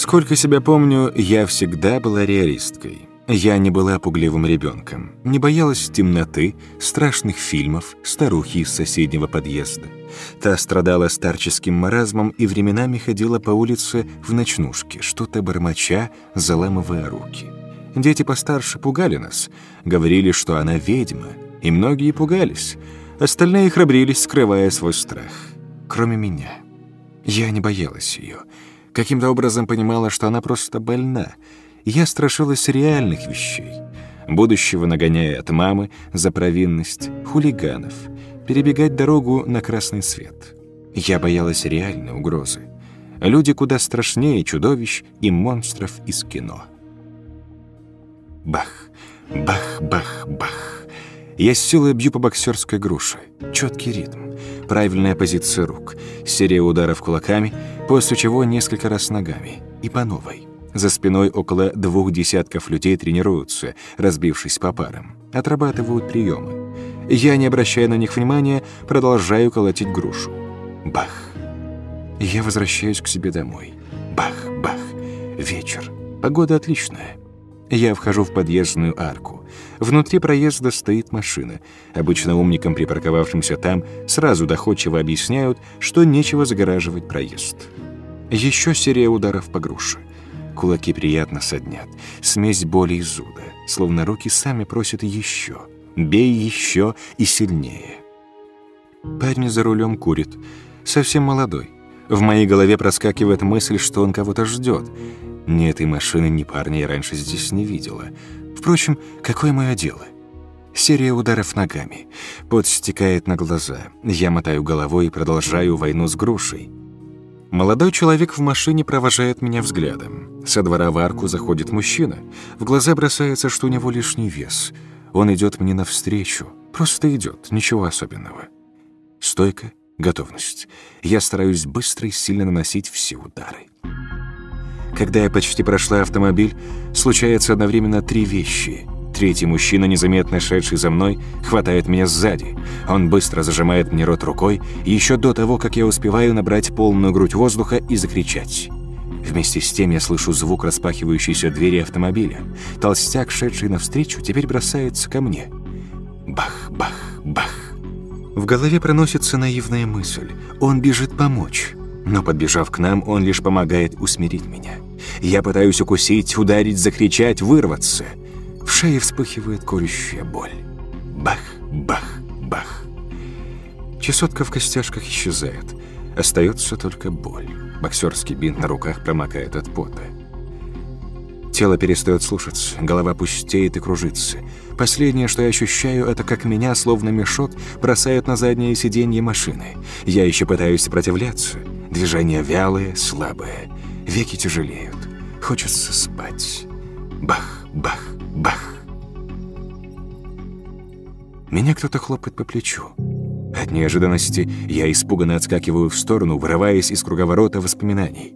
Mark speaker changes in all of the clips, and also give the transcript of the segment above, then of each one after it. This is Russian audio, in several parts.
Speaker 1: Сколько себя помню, я всегда была реалисткой. Я не была пугливым ребенком, не боялась темноты, страшных фильмов, старухи из соседнего подъезда. Та страдала старческим маразмом и временами ходила по улице в ночнушке, что-то бормоча, заламывая руки. Дети постарше пугали нас, говорили, что она ведьма, и многие пугались. Остальные храбрились, скрывая свой страх. Кроме меня. Я не боялась ее. Каким-то образом понимала, что она просто больна. Я страшилась реальных вещей. Будущего нагоняя от мамы за провинность, хулиганов, перебегать дорогу на красный свет. Я боялась реальной угрозы. Люди куда страшнее чудовищ и монстров из кино. Бах, бах, бах, бах. Я с силой бью по боксерской груше. Четкий ритм, правильная позиция рук, серия ударов кулаками, после чего несколько раз ногами. И по новой. За спиной около двух десятков людей тренируются, разбившись по парам. Отрабатывают приемы. Я, не обращая на них внимания, продолжаю колотить грушу. Бах. Я возвращаюсь к себе домой. Бах, бах. Вечер. Погода отличная. Я вхожу в подъездную арку. Внутри проезда стоит машина. Обычно умникам, припарковавшимся там, сразу доходчиво объясняют, что нечего загораживать проезд. Еще серия ударов по груше. Кулаки приятно соднят. Смесь боли и зуда. Словно руки сами просят еще. Бей еще и сильнее. Парень за рулем курит. Совсем молодой. В моей голове проскакивает мысль, что он кого-то ждет. Ни этой машины, ни парня я раньше здесь не видела. Впрочем, какое мое дело? Серия ударов ногами. Пот стекает на глаза. Я мотаю головой и продолжаю войну с грушей. Молодой человек в машине провожает меня взглядом. Со двора в арку заходит мужчина. В глаза бросается, что у него лишний вес. Он идет мне навстречу. Просто идет, ничего особенного. Стойка, готовность. Я стараюсь быстро и сильно наносить все удары. Когда я почти прошла автомобиль, случается одновременно три вещи. Третий мужчина, незаметно шедший за мной, хватает меня сзади. Он быстро зажимает мне рот рукой, еще до того, как я успеваю набрать полную грудь воздуха и закричать. Вместе с тем я слышу звук распахивающейся двери автомобиля. Толстяк, шедший навстречу, теперь бросается ко мне. Бах, бах, бах. В голове проносится наивная мысль. Он бежит помочь. Но, подбежав к нам, он лишь помогает усмирить меня. Я пытаюсь укусить, ударить, закричать, вырваться. В шее вспыхивает колющая боль. Бах, бах, бах. Чесотка в костяшках исчезает. Остается только боль. Боксерский бинт на руках промокает от пота. Тело перестает слушаться, голова пустеет и кружится. Последнее, что я ощущаю, это как меня, словно мешок, бросают на заднее сиденье машины. Я еще пытаюсь сопротивляться. Движения вялые, слабые. Веки тяжелеют. Хочется спать. Бах, бах, бах. Меня кто-то хлопает по плечу. От неожиданности я испуганно отскакиваю в сторону, вырываясь из круговорота воспоминаний.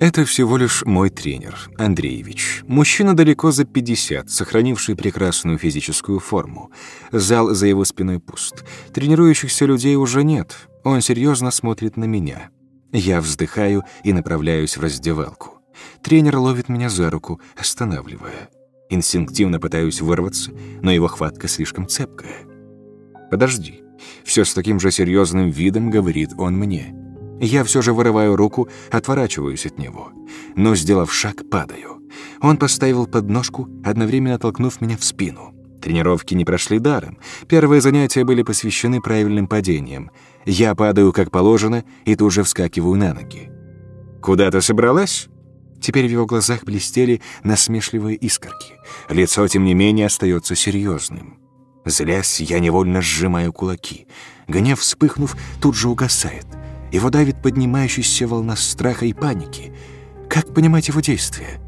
Speaker 1: Это всего лишь мой тренер, Андреевич. Мужчина далеко за 50, сохранивший прекрасную физическую форму. Зал за его спиной пуст. Тренирующихся людей уже нет. Он серьезно смотрит на меня. Я вздыхаю и направляюсь в раздевалку. Тренер ловит меня за руку, останавливая. Инстинктивно пытаюсь вырваться, но его хватка слишком цепкая. «Подожди». Все с таким же серьезным видом говорит он мне. Я все же вырываю руку, отворачиваюсь от него. Но, сделав шаг, падаю. Он поставил подножку, одновременно толкнув меня в спину. Тренировки не прошли даром. Первые занятия были посвящены правильным падениям. Я падаю как положено и тут же вскакиваю на ноги. «Куда ты собралась?» Теперь в его глазах блестели насмешливые искорки. Лицо, тем не менее, остается серьезным. Злясь, я невольно сжимаю кулаки. Гнев, вспыхнув, тут же угасает. Его давит поднимающаяся волна страха и паники. Как понимать его действия?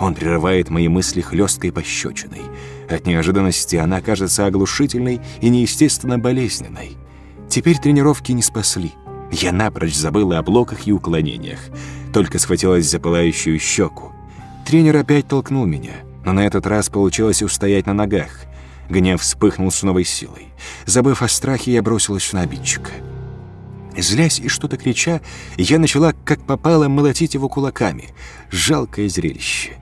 Speaker 1: Он прерывает мои мысли хлесткой пощечиной. От неожиданности она кажется оглушительной и неестественно болезненной. Теперь тренировки не спасли. Я напрочь забыла о блоках и уклонениях. Только схватилась за пылающую щеку. Тренер опять толкнул меня, но на этот раз получилось устоять на ногах. Гнев вспыхнул с новой силой. Забыв о страхе, я бросилась на обидчика. Злясь и что-то крича, я начала, как попало, молотить его кулаками. Жалкое зрелище.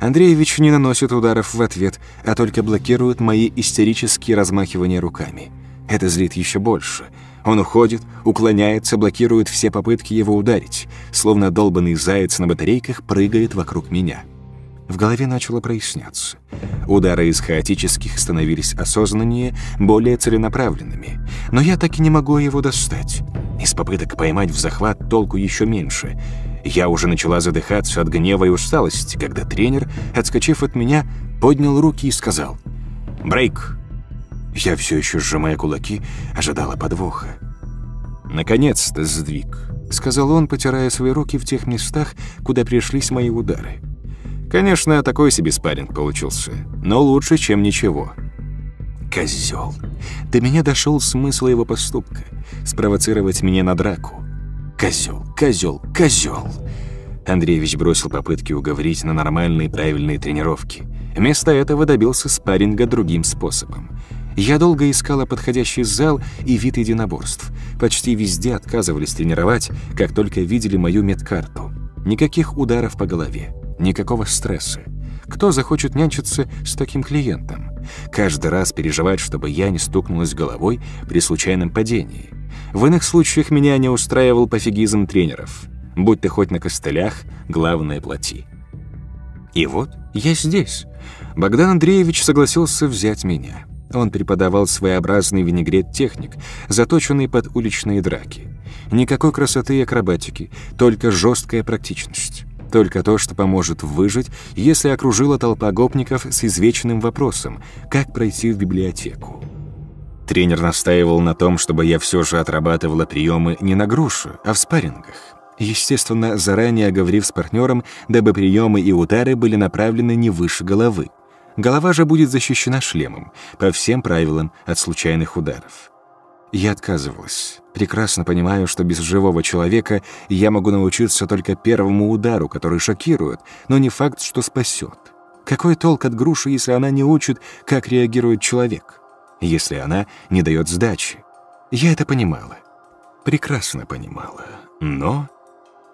Speaker 1: Андреевич не наносит ударов в ответ, а только блокирует мои истерические размахивания руками. Это злит еще больше. Он уходит, уклоняется, блокирует все попытки его ударить, словно долбанный заяц на батарейках прыгает вокруг меня. В голове начало проясняться. Удары из хаотических становились осознаннее, более целенаправленными. Но я так и не могу его достать. Из попыток поймать в захват толку еще меньше. Я уже начала задыхаться от гнева и усталости, когда тренер, отскочив от меня, поднял руки и сказал «Брейк!». Я все еще, сжимая кулаки, ожидала подвоха. «Наконец-то сдвиг», — сказал он, потирая свои руки в тех местах, куда пришлись мои удары. Конечно, такой себе спарринг получился, но лучше, чем ничего. Козел. До меня дошел смысл его поступка. Спровоцировать меня на драку. Козел, козел, козел. Андреевич бросил попытки уговорить на нормальные правильные тренировки. Вместо этого добился спарринга другим способом. Я долго искала подходящий зал и вид единоборств. Почти везде отказывались тренировать, как только видели мою медкарту. Никаких ударов по голове. Никакого стресса. Кто захочет нянчиться с таким клиентом? Каждый раз переживать, чтобы я не стукнулась головой при случайном падении. В иных случаях меня не устраивал пофигизм тренеров. Будь ты хоть на костылях, главное плати. И вот я здесь. Богдан Андреевич согласился взять меня. Он преподавал своеобразный винегрет-техник, заточенный под уличные драки. Никакой красоты и акробатики, только жесткая практичность. Только то, что поможет выжить, если окружила толпа гопников с извечным вопросом «Как пройти в библиотеку?». Тренер настаивал на том, чтобы я все же отрабатывала приемы не на грушу, а в спаррингах. Естественно, заранее оговорив с партнером, дабы приемы и удары были направлены не выше головы. Голова же будет защищена шлемом, по всем правилам от случайных ударов. Я отказывалась. Прекрасно понимаю, что без живого человека я могу научиться только первому удару, который шокирует, но не факт, что спасет. Какой толк от груши, если она не учит, как реагирует человек? Если она не дает сдачи? Я это понимала. Прекрасно понимала. Но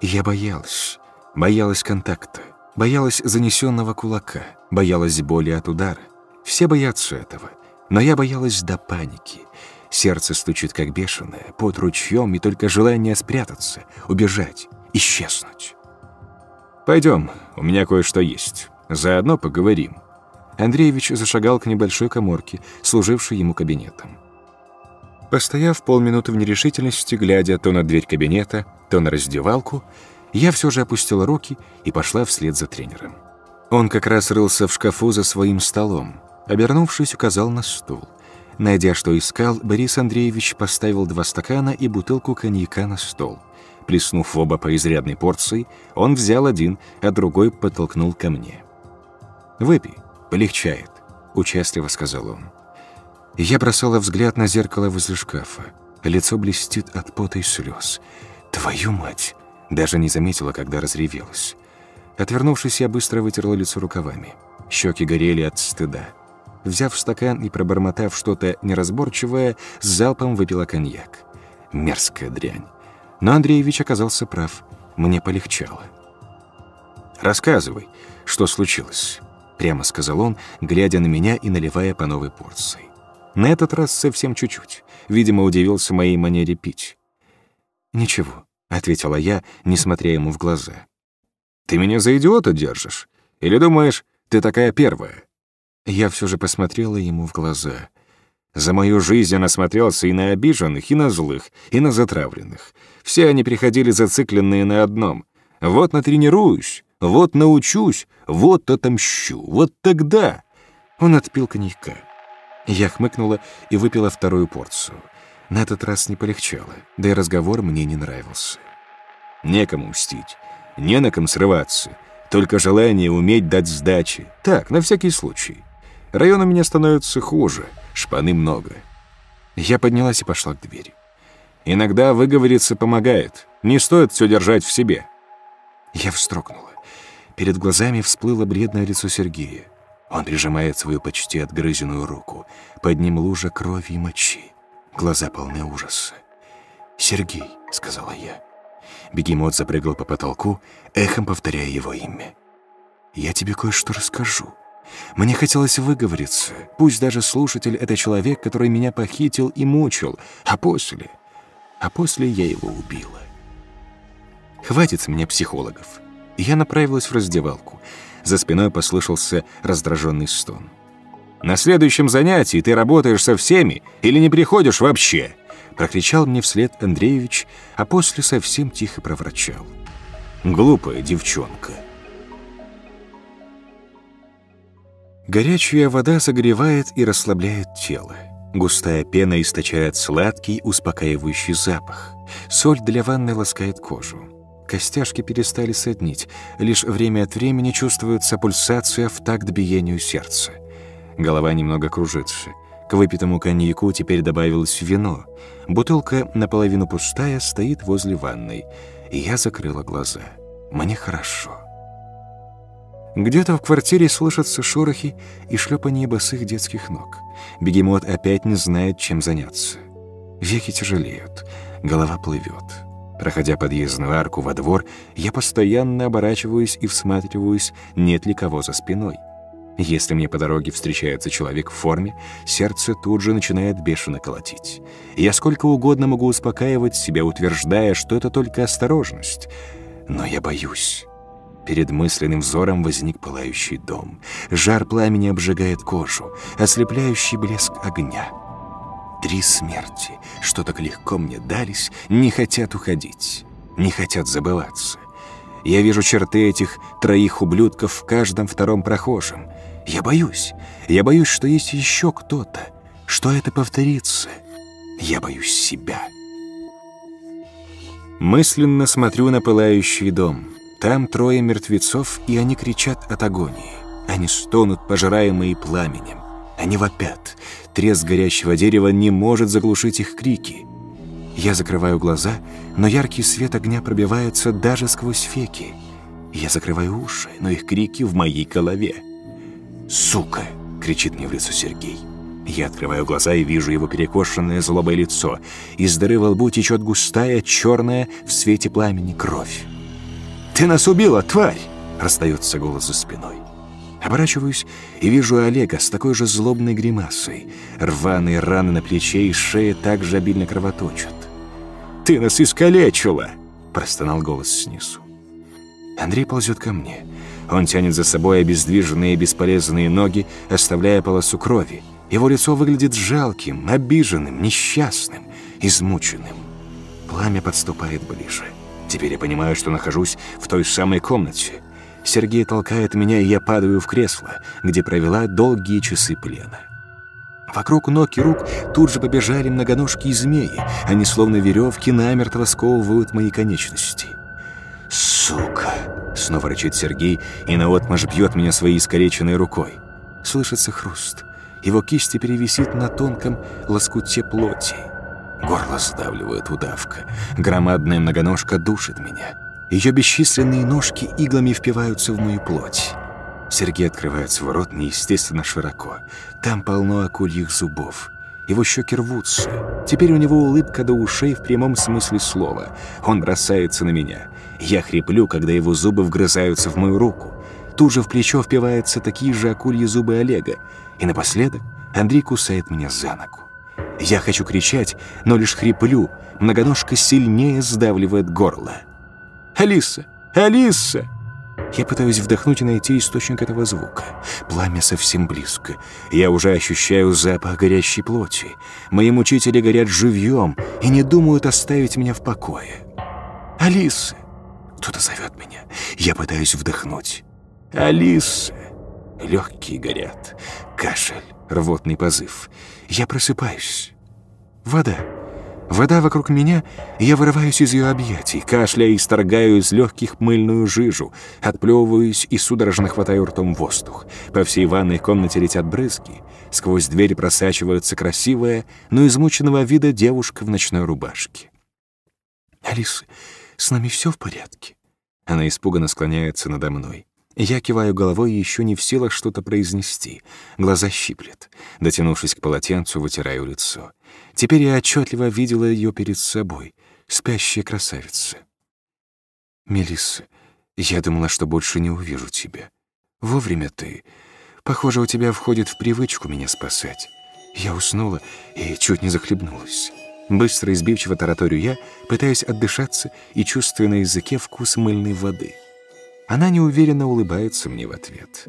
Speaker 1: я боялась. Боялась контакта. Боялась занесенного кулака. Боялась боли от удара. Все боятся этого. Но я боялась до паники. Сердце стучит как бешеное, под ручьем, и только желание спрятаться, убежать, исчезнуть. «Пойдем, у меня кое-что есть. Заодно поговорим». Андреевич зашагал к небольшой коморке, служившей ему кабинетом. Постояв полминуты в нерешительности, глядя то на дверь кабинета, то на раздевалку, я все же опустила руки и пошла вслед за тренером. Он как раз рылся в шкафу за своим столом. Обернувшись, указал на стул — Найдя, что искал, Борис Андреевич поставил два стакана и бутылку коньяка на стол. Плеснув в оба по изрядной порции, он взял один, а другой подтолкнул ко мне. «Выпей, полегчает», — участливо сказал он. Я бросала взгляд на зеркало возле шкафа. Лицо блестит от пота и слез. «Твою мать!» Даже не заметила, когда разревелась. Отвернувшись, я быстро вытерла лицо рукавами. Щеки горели от стыда. Взяв стакан и пробормотав что-то неразборчивое, с залпом выпила коньяк. Мерзкая дрянь. Но Андреевич оказался прав. Мне полегчало. «Рассказывай, что случилось?» Прямо сказал он, глядя на меня и наливая по новой порции. На этот раз совсем чуть-чуть. Видимо, удивился моей манере пить. «Ничего», — ответила я, не смотря ему в глаза. «Ты меня за идиота держишь? Или думаешь, ты такая первая?» Я все же посмотрела ему в глаза. За мою жизнь я насмотрелся и на обиженных, и на злых, и на затравленных. Все они приходили зацикленные на одном. Вот натренируюсь, вот научусь, вот отомщу, вот тогда. Он отпил коньяка. Я хмыкнула и выпила вторую порцию. На этот раз не полегчало, да и разговор мне не нравился. Некому мстить, не на ком срываться, только желание уметь дать сдачи. Так, на всякий случай. Район у меня становится хуже, шпаны много. Я поднялась и пошла к двери. Иногда выговориться помогает, не стоит все держать в себе. Я встрогнула. Перед глазами всплыло бледное лицо Сергея. Он прижимает свою почти отгрызенную руку. Под ним лужа крови и мочи. Глаза полны ужаса. «Сергей», — сказала я. Бегемот запрыгал по потолку, эхом повторяя его имя. «Я тебе кое-что расскажу. Мне хотелось выговориться, пусть даже слушатель — это человек, который меня похитил и мучил, а после... А после я его убила. Хватит с меня психологов. Я направилась в раздевалку. За спиной послышался раздраженный стон. «На следующем занятии ты работаешь со всеми или не приходишь вообще?» Прокричал мне вслед Андреевич, а после совсем тихо проворчал. «Глупая девчонка». Горячая вода согревает и расслабляет тело. Густая пена источает сладкий, успокаивающий запах. Соль для ванны ласкает кожу. Костяшки перестали соднить, лишь время от времени чувствуется пульсация в такт биению сердца. Голова немного кружится. К выпитому коньяку теперь добавилось вино. Бутылка, наполовину пустая, стоит возле ванной. И я закрыла глаза. Мне хорошо. Где-то в квартире слышатся шорохи и шлепание босых детских ног. Бегемот опять не знает, чем заняться. Веки тяжелеют, голова плывет. Проходя подъездную арку во двор, я постоянно оборачиваюсь и всматриваюсь, нет ли кого за спиной. Если мне по дороге встречается человек в форме, сердце тут же начинает бешено колотить. Я сколько угодно могу успокаивать себя, утверждая, что это только осторожность. Но я боюсь. Перед мысленным взором возник пылающий дом. Жар пламени обжигает кожу, ослепляющий блеск огня. Три смерти, что так легко мне дались, не хотят уходить, не хотят забываться. Я вижу черты этих троих ублюдков в каждом втором прохожем. Я боюсь. Я боюсь, что есть еще кто-то, что это повторится. Я боюсь себя. Мысленно смотрю на пылающий дом. Там трое мертвецов, и они кричат от агонии. Они стонут, пожираемые пламенем. Они вопят. Треск горящего дерева не может заглушить их крики. Я закрываю глаза, но яркий свет огня пробивается даже сквозь веки. Я закрываю уши, но их крики в моей голове. «Сука!» — кричит мне в лицо Сергей. Я открываю глаза и вижу его перекошенное злобое лицо. Из дыры во лбу течет густая, черная в свете пламени кровь. «Ты нас убила, тварь!» — раздается голос за спиной. Оборачиваюсь и вижу Олега с такой же злобной гримасой. Рваные раны на плече и шее также обильно кровоточат. «Ты нас искалечила!» — простонал голос снизу. Андрей ползет ко мне. Он тянет за собой обездвиженные бесполезные ноги, оставляя полосу крови. Его лицо выглядит жалким, обиженным, несчастным, измученным. Пламя подступает ближе. Теперь я понимаю, что нахожусь в той самой комнате. Сергей толкает меня, и я падаю в кресло, где провела долгие часы плена. Вокруг ног и рук тут же побежали многоножки и змеи. Они, словно веревки, намертво сковывают мои конечности. «Сука!» — снова рычит Сергей и наотмашь бьет меня своей искалеченной рукой. Слышится хруст. Его кисть перевисит на тонком лоскуте плоти. Горло сдавливает удавка. Громадная многоножка душит меня. Ее бесчисленные ножки иглами впиваются в мою плоть. Сергей открывает свой рот неестественно широко. Там полно акульих зубов. Его щеки рвутся. Теперь у него улыбка до ушей в прямом смысле слова. Он бросается на меня. Я хриплю, когда его зубы вгрызаются в мою руку. Тут же в плечо впиваются такие же акульи зубы Олега. И напоследок Андрей кусает меня за ногу. Я хочу кричать, но лишь хриплю. Многоножка сильнее сдавливает горло. «Алиса! Алиса!» Я пытаюсь вдохнуть и найти источник этого звука. Пламя совсем близко. Я уже ощущаю запах горящей плоти. Мои мучители горят живьем и не думают оставить меня в покое. «Алиса!» Кто-то зовет меня. Я пытаюсь вдохнуть. «Алиса!» Легкие горят. Кашель, рвотный позыв. Я просыпаюсь. Вода. Вода вокруг меня, и я вырываюсь из ее объятий, кашляя и сторгаю из легких мыльную жижу, отплевываюсь и судорожно хватаю ртом воздух. По всей ванной комнате летят брызги. Сквозь дверь просачивается красивая, но измученного вида девушка в ночной рубашке. «Алиса, с нами все в порядке?» Она испуганно склоняется надо мной. Я киваю головой и еще не в силах что-то произнести. Глаза щиплет. Дотянувшись к полотенцу, вытираю лицо. Теперь я отчетливо видела ее перед собой. спящая красавица. Мелисса, я думала, что больше не увижу тебя. Вовремя ты. Похоже, у тебя входит в привычку меня спасать. Я уснула и чуть не захлебнулась. Быстро и сбивчиво тараторю я, пытаясь отдышаться и чувствуя на языке вкус мыльной воды. Она неуверенно улыбается мне в ответ.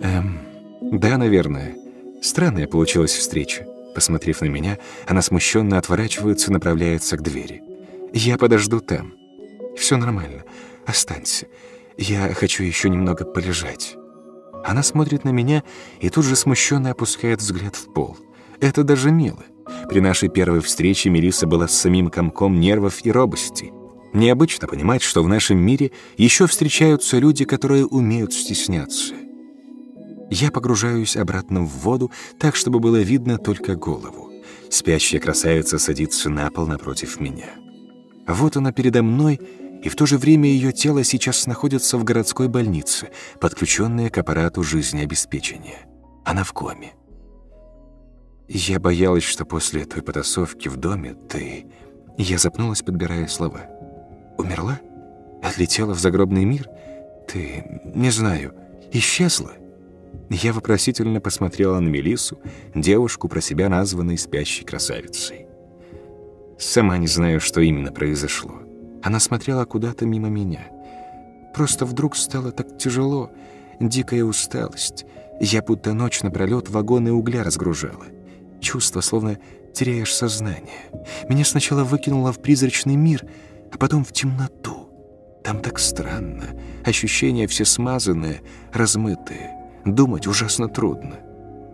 Speaker 1: «Эм, да, наверное. Странная получилась встреча». Посмотрев на меня, она смущенно отворачивается и направляется к двери. «Я подожду там. Все нормально. Останься. Я хочу еще немного полежать». Она смотрит на меня и тут же смущенно опускает взгляд в пол. Это даже мило. При нашей первой встрече Мелисса была с самим комком нервов и робости. Необычно понимать, что в нашем мире еще встречаются люди, которые умеют стесняться. Я погружаюсь обратно в воду, так, чтобы было видно только голову. Спящая красавица садится на пол напротив меня. Вот она передо мной, и в то же время ее тело сейчас находится в городской больнице, подключенное к аппарату жизнеобеспечения. Она в коме. Я боялась, что после той потасовки в доме ты... Я запнулась, подбирая слова. Умерла? Отлетела в загробный мир? Ты... не знаю. Исчезла? Я вопросительно посмотрела на Мелису, девушку, про себя названной спящей красавицей. Сама не знаю, что именно произошло. Она смотрела куда-то мимо меня. Просто вдруг стало так тяжело, дикая усталость. Я будто ночь напролёт вагоны угля разгружала. Чувство, словно теряешь сознание. Меня сначала выкинуло в призрачный мир, а потом в темноту. Там так странно. Ощущения все смазанные, размытые. Думать ужасно трудно.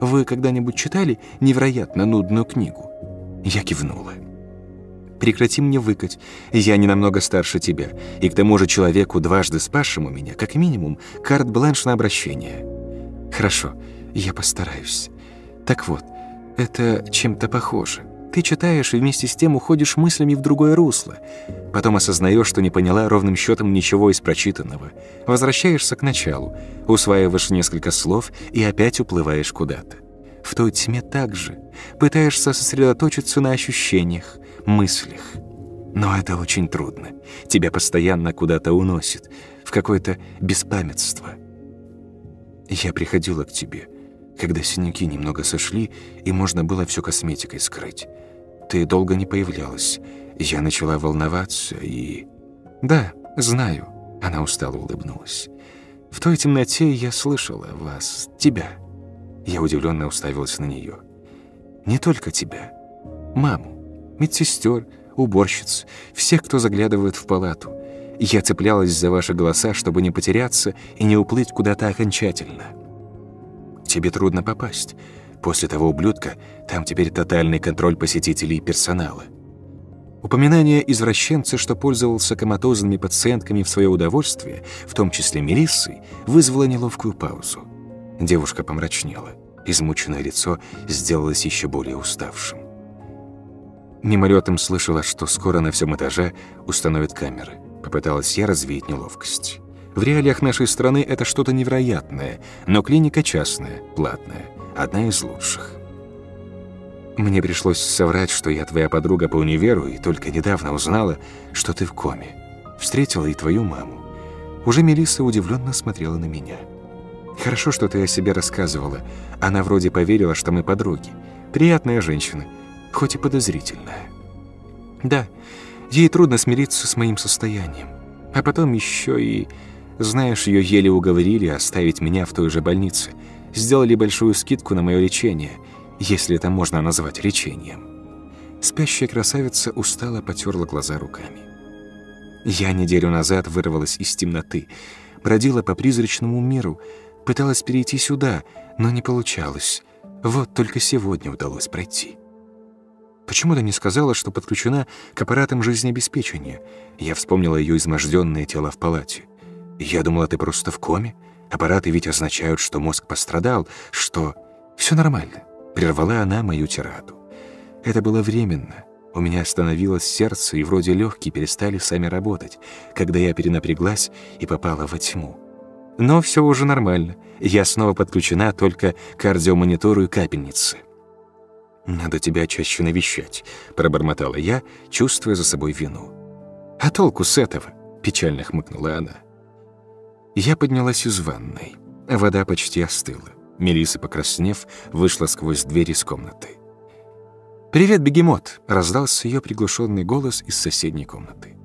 Speaker 1: Вы когда-нибудь читали невероятно нудную книгу? Я кивнула. Прекрати мне выкать. Я не намного старше тебя. И к тому же человеку, дважды спасшему меня, как минимум, карт-бланш на обращение. Хорошо, я постараюсь. Так вот, это чем-то похоже. Ты читаешь и вместе с тем уходишь мыслями в другое русло. Потом осознаешь, что не поняла ровным счетом ничего из прочитанного. Возвращаешься к началу, усваиваешь несколько слов и опять уплываешь куда-то. В той тьме также. Пытаешься сосредоточиться на ощущениях, мыслях. Но это очень трудно. Тебя постоянно куда-то уносит, в какое-то беспамятство. Я приходила к тебе — когда синяки немного сошли, и можно было все косметикой скрыть. Ты долго не появлялась. Я начала волноваться и... Да, знаю. Она устало улыбнулась. В той темноте я слышала вас, тебя. Я удивленно уставилась на нее. Не только тебя. Маму, медсестер, уборщиц, всех, кто заглядывает в палату. Я цеплялась за ваши голоса, чтобы не потеряться и не уплыть куда-то окончательно тебе трудно попасть. После того ублюдка там теперь тотальный контроль посетителей и персонала. Упоминание извращенца, что пользовался коматозными пациентками в свое удовольствие, в том числе Мелиссой, вызвало неловкую паузу. Девушка помрачнела. Измученное лицо сделалось еще более уставшим. Мимолетом слышала, что скоро на всем этаже установят камеры. Попыталась я развеять неловкость. В реалиях нашей страны это что-то невероятное, но клиника частная, платная, одна из лучших. Мне пришлось соврать, что я твоя подруга по универу, и только недавно узнала, что ты в коме. Встретила и твою маму. Уже Мелисса удивленно смотрела на меня. Хорошо, что ты о себе рассказывала. Она вроде поверила, что мы подруги. Приятная женщина, хоть и подозрительная. Да, ей трудно смириться с моим состоянием. А потом еще и знаешь, ее еле уговорили оставить меня в той же больнице. Сделали большую скидку на мое лечение, если это можно назвать лечением. Спящая красавица устало потерла глаза руками. Я неделю назад вырвалась из темноты, бродила по призрачному миру, пыталась перейти сюда, но не получалось. Вот только сегодня удалось пройти. Почему ты не сказала, что подключена к аппаратам жизнеобеспечения? Я вспомнила ее изможденное тело в палате. Я думала, ты просто в коме. Аппараты ведь означают, что мозг пострадал, что... Все нормально. Прервала она мою тираду. Это было временно. У меня остановилось сердце, и вроде легкие перестали сами работать, когда я перенапряглась и попала во тьму. Но все уже нормально. Я снова подключена только к кардиомонитору и капельнице. «Надо тебя чаще навещать», — пробормотала я, чувствуя за собой вину. «А толку с этого?» — печально хмыкнула она. Я поднялась из ванной. Вода почти остыла. Мелисса, покраснев, вышла сквозь дверь из комнаты. «Привет, бегемот!» — раздался ее приглушенный голос из соседней комнаты.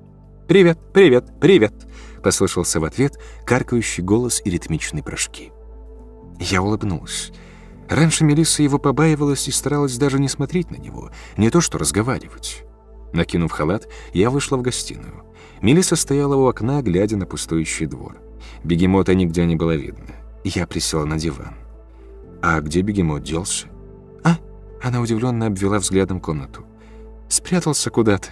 Speaker 1: «Привет, привет, привет!» — послышался в ответ каркающий голос и ритмичные прыжки. Я улыбнулась. Раньше Мелисса его побаивалась и старалась даже не смотреть на него, не то что разговаривать. Накинув халат, я вышла в гостиную. Мелисса стояла у окна, глядя на пустующий двор. Бегемота нигде не было видно. Я присела на диван. «А где бегемот делся?» «А?» Она удивленно обвела взглядом комнату. «Спрятался куда-то».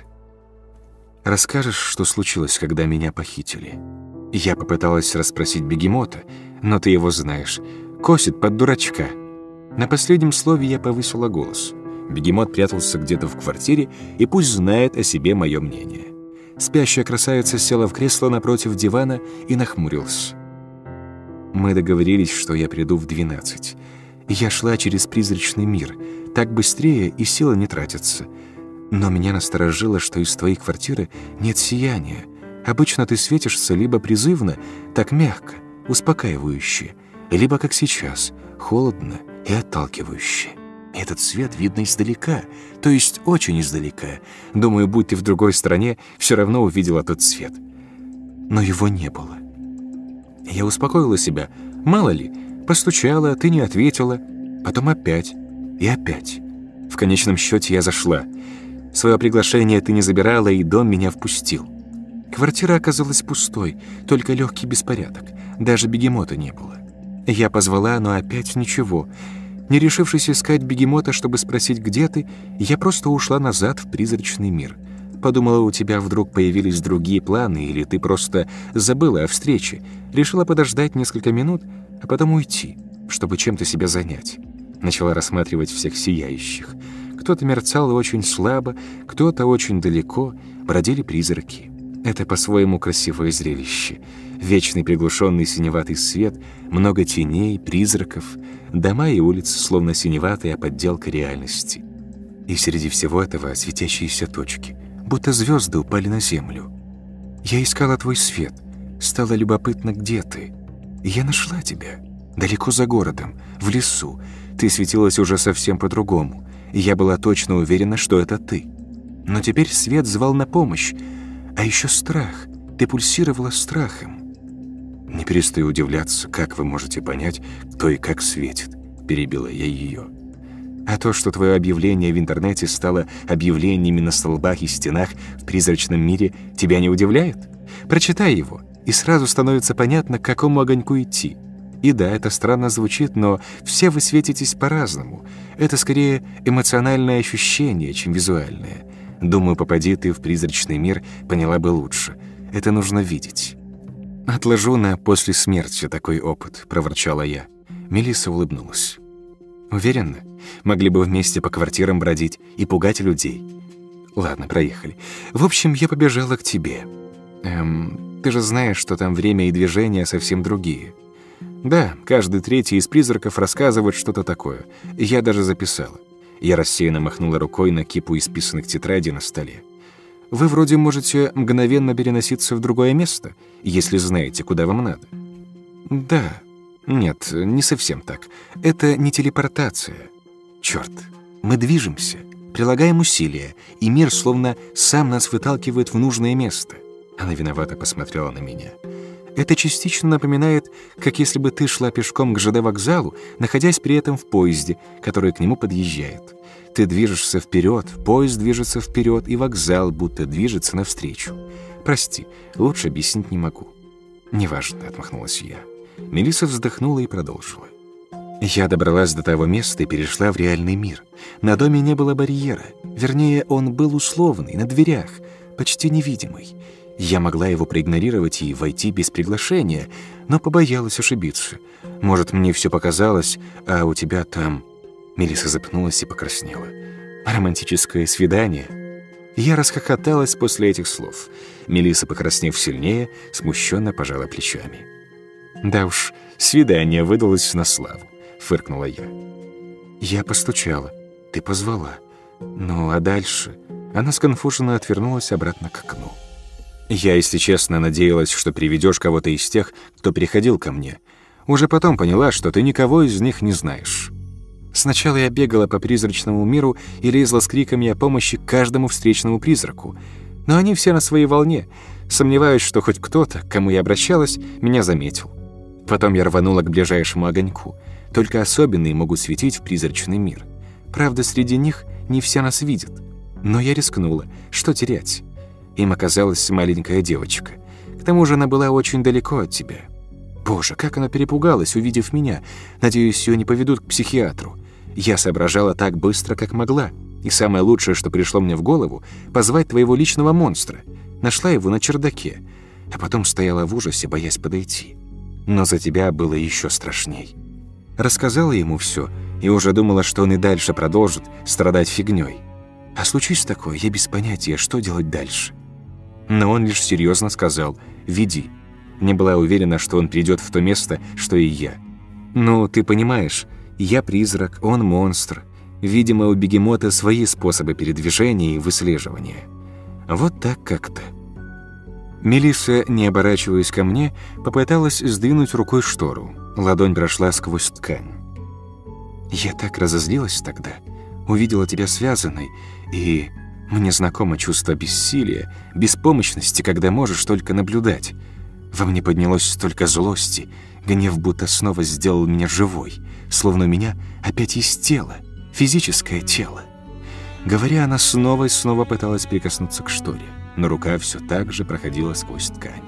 Speaker 1: «Расскажешь, что случилось, когда меня похитили?» Я попыталась расспросить бегемота, но ты его знаешь. Косит под дурачка. На последнем слове я повысила голос. Бегемот прятался где-то в квартире, и пусть знает о себе мое мнение. Спящая красавица села в кресло напротив дивана и нахмурилась. Мы договорились, что я приду в 12. Я шла через призрачный мир. Так быстрее и силы не тратятся. Но меня насторожило, что из твоей квартиры нет сияния. Обычно ты светишься либо призывно, так мягко, успокаивающе, либо, как сейчас, холодно и отталкивающе. Этот свет видно издалека, то есть очень издалека. Думаю, будь ты в другой стране, все равно увидела тот свет. Но его не было. Я успокоила себя. Мало ли, постучала, ты не ответила. Потом опять и опять. В конечном счете я зашла. Свое приглашение ты не забирала, и дом меня впустил. Квартира оказалась пустой, только легкий беспорядок. Даже бегемота не было. Я позвала, но опять ничего. Не решившись искать бегемота, чтобы спросить, где ты, я просто ушла назад в призрачный мир. Подумала, у тебя вдруг появились другие планы, или ты просто забыла о встрече. Решила подождать несколько минут, а потом уйти, чтобы чем-то себя занять. Начала рассматривать всех сияющих. Кто-то мерцал очень слабо, кто-то очень далеко, бродили призраки. Это по-своему красивое зрелище. Вечный приглушенный синеватый свет, много теней, призраков, дома и улицы, словно синеватая подделка реальности. И среди всего этого светящиеся точки, будто звезды упали на землю. Я искала твой свет, стало любопытно, где ты. Я нашла тебя. Далеко за городом, в лесу. Ты светилась уже совсем по-другому. Я была точно уверена, что это ты. Но теперь свет звал на помощь, а еще страх. Ты пульсировала страхом. Не перестаю удивляться, как вы можете понять, кто и как светит. Перебила я ее. А то, что твое объявление в интернете стало объявлениями на столбах и стенах в призрачном мире, тебя не удивляет? Прочитай его, и сразу становится понятно, к какому огоньку идти. И да, это странно звучит, но все вы светитесь по-разному. Это скорее эмоциональное ощущение, чем визуальное. Думаю, попади ты в призрачный мир, поняла бы лучше. Это нужно видеть. «Отложу на после смерти такой опыт», — проворчала я. Мелисса улыбнулась. «Уверена? Могли бы вместе по квартирам бродить и пугать людей. Ладно, проехали. В общем, я побежала к тебе. Эм, ты же знаешь, что там время и движение совсем другие. Да, каждый третий из призраков рассказывает что-то такое. Я даже записала. Я рассеянно махнула рукой на кипу исписанных тетрадей на столе. «Вы вроде можете мгновенно переноситься в другое место, если знаете, куда вам надо». «Да. Нет, не совсем так. Это не телепортация. Черт, мы движемся, прилагаем усилия, и мир словно сам нас выталкивает в нужное место». Она виновато посмотрела на меня. Это частично напоминает, как если бы ты шла пешком к ЖД-вокзалу, находясь при этом в поезде, который к нему подъезжает. Ты движешься вперед, поезд движется вперед, и вокзал будто движется навстречу. Прости, лучше объяснить не могу. Неважно, отмахнулась я. Мелисса вздохнула и продолжила. Я добралась до того места и перешла в реальный мир. На доме не было барьера. Вернее, он был условный, на дверях, почти невидимый. Я могла его проигнорировать и войти без приглашения, но побоялась ошибиться. Может, мне все показалось, а у тебя там...» Мелисса запнулась и покраснела. «Романтическое свидание?» Я расхохоталась после этих слов. Мелисса, покраснев сильнее, смущенно пожала плечами. «Да уж, свидание выдалось на славу», — фыркнула я. Я постучала. Ты позвала. Ну, а дальше? Она сконфуженно отвернулась обратно к окну. Я, если честно, надеялась, что приведешь кого-то из тех, кто приходил ко мне. Уже потом поняла, что ты никого из них не знаешь. Сначала я бегала по призрачному миру и лезла с криками о помощи каждому встречному призраку. Но они все на своей волне. Сомневаюсь, что хоть кто-то, к кому я обращалась, меня заметил. Потом я рванула к ближайшему огоньку. Только особенные могут светить в призрачный мир. Правда, среди них не все нас видят. Но я рискнула. Что терять? Им оказалась маленькая девочка. К тому же она была очень далеко от тебя. Боже, как она перепугалась, увидев меня. Надеюсь, ее не поведут к психиатру. Я соображала так быстро, как могла. И самое лучшее, что пришло мне в голову, позвать твоего личного монстра. Нашла его на чердаке, а потом стояла в ужасе, боясь подойти. Но за тебя было еще страшней. Рассказала ему все и уже думала, что он и дальше продолжит страдать фигней. А случись такое, я без понятия, что делать дальше. Но он лишь серьезно сказал «Веди». Не была уверена, что он придет в то место, что и я. «Ну, ты понимаешь, я призрак, он монстр. Видимо, у бегемота свои способы передвижения и выслеживания. Вот так как-то». Мелисса, не оборачиваясь ко мне, попыталась сдвинуть рукой штору. Ладонь прошла сквозь ткань. «Я так разозлилась тогда. Увидела тебя связанной, и мне знакомо чувство бессилия, беспомощности, когда можешь только наблюдать. Во мне поднялось столько злости, гнев будто снова сделал меня живой, словно у меня опять есть тело, физическое тело. Говоря, она снова и снова пыталась прикоснуться к шторе, но рука все так же проходила сквозь ткань.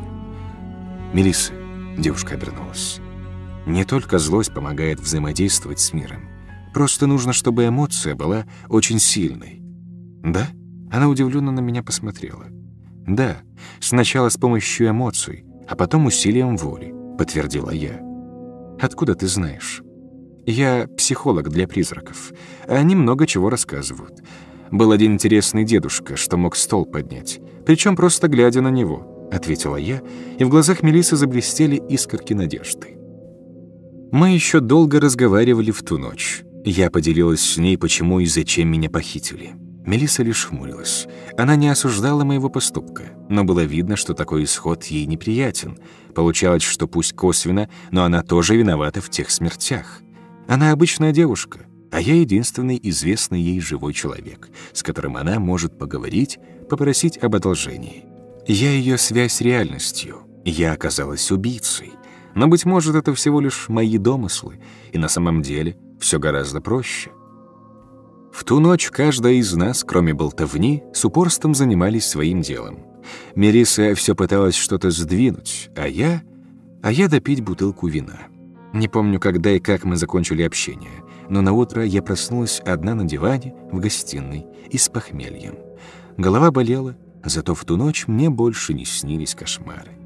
Speaker 1: «Мелисса», — девушка обернулась, — «не только злость помогает взаимодействовать с миром. Просто нужно, чтобы эмоция была очень сильной». «Да?» Она удивленно на меня посмотрела. «Да, сначала с помощью эмоций, а потом усилием воли», — подтвердила я. «Откуда ты знаешь?» «Я психолог для призраков. Они много чего рассказывают. Был один интересный дедушка, что мог стол поднять, причем просто глядя на него», — ответила я, и в глазах Мелисы заблестели искорки надежды. Мы еще долго разговаривали в ту ночь. Я поделилась с ней, почему и зачем меня похитили. Мелисса лишь хмурилась. Она не осуждала моего поступка, но было видно, что такой исход ей неприятен. Получалось, что пусть косвенно, но она тоже виновата в тех смертях. Она обычная девушка, а я единственный известный ей живой человек, с которым она может поговорить, попросить об одолжении. Я ее связь с реальностью. Я оказалась убийцей. Но, быть может, это всего лишь мои домыслы, и на самом деле все гораздо проще. В ту ночь каждая из нас, кроме болтовни, с упорством занимались своим делом. Мериса все пыталась что-то сдвинуть, а я... А я допить бутылку вина. Не помню, когда и как мы закончили общение, но на утро я проснулась одна на диване в гостиной и с похмельем. Голова болела, зато в ту ночь мне больше не снились кошмары.